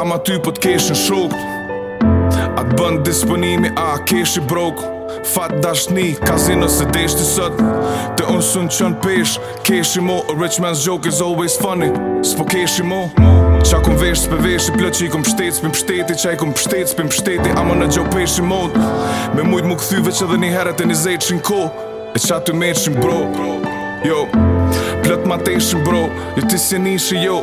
Ama ty po të kesh në shok A të bon disponimi a kesh i brok Fat dashni, kazino se tesh të sot Te unë s'un çon peshë Keshi mo, a rich man's joke is always funny S'po keshi mo Ça kum vesh, s'pe veshi plot që i kum pështet S'pim pështeti, ça i kum pështet, s'pim pështeti Ama një gjo peshi mo Me mujt m'u kthy veç edhe një herë te një zejt shin ko E ça ty metshin bro Jo plot ma teshin bro Jo ti s'e nishi jo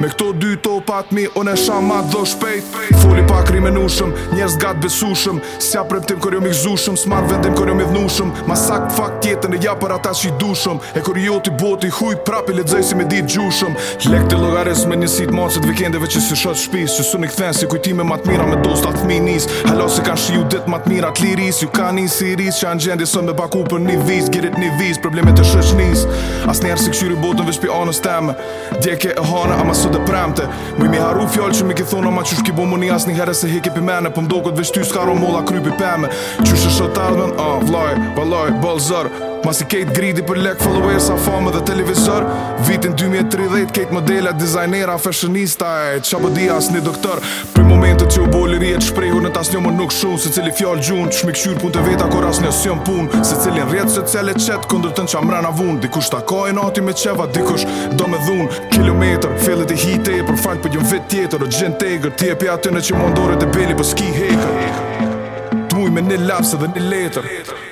Me këto dy topat mi unë e shama dho shpejt Foli pak rri menushëm, njerëz gat besushëm S'jap premtim kur jom i gëzushëm, s'marr vendim kur jom idhnushëm Ma sak fakt tjetër e jap për ata që i du shum E kur joti boti huj prap i lexoj si me dit gjuh shum Lekt llogaris me njësit macet vikendeve që s'i shoh t'shpisë Që s'un i kthen si kujtime ma t'mira me dostat t'fmijnisë Hala s'e kanë shiju ditë ma t'mira të lirisë Ju ka një si ris që anë gjendje jon me baku për një vizë Gerit një vizë, problemet e shoqnisë Asnjeri s'e këqyr botën veç pi anës teme Dje ke e hane ama sot e premte Muj m'i harru fjalët që m'i ki thonë ama qysh ki bo mu ni asnjëherë s'e heki pi mene Po m'doket veç ty s'ka ro molla krypi peme Qysh e shoh t'ardhmen, a, uh, vallaj, vallaj, boll zor Masi krejt gridi për lek followersa famë edhe televizor Vitin 2030 krejt modela, dizajnera, fashionista e ça po di asnjë doktor Prej momentit që u bo liri e t'shprehurit asnjo më nuk shun Secili fjalë gjun, qysh m'i këqyrë punët e veta kur asnjo s'jon n'punë Secili në rrjet sociale çetë, kundër tanë ça mrena vunë Dikush ta ka inati me qeva, dikush do me dhunë Kilometër, fellet e hite, për falë për një vet tjetër O gjenë tegër, t'i jepi atë në që mundoret e beli për po s'ki hekër Të muj me një laps edhe një letër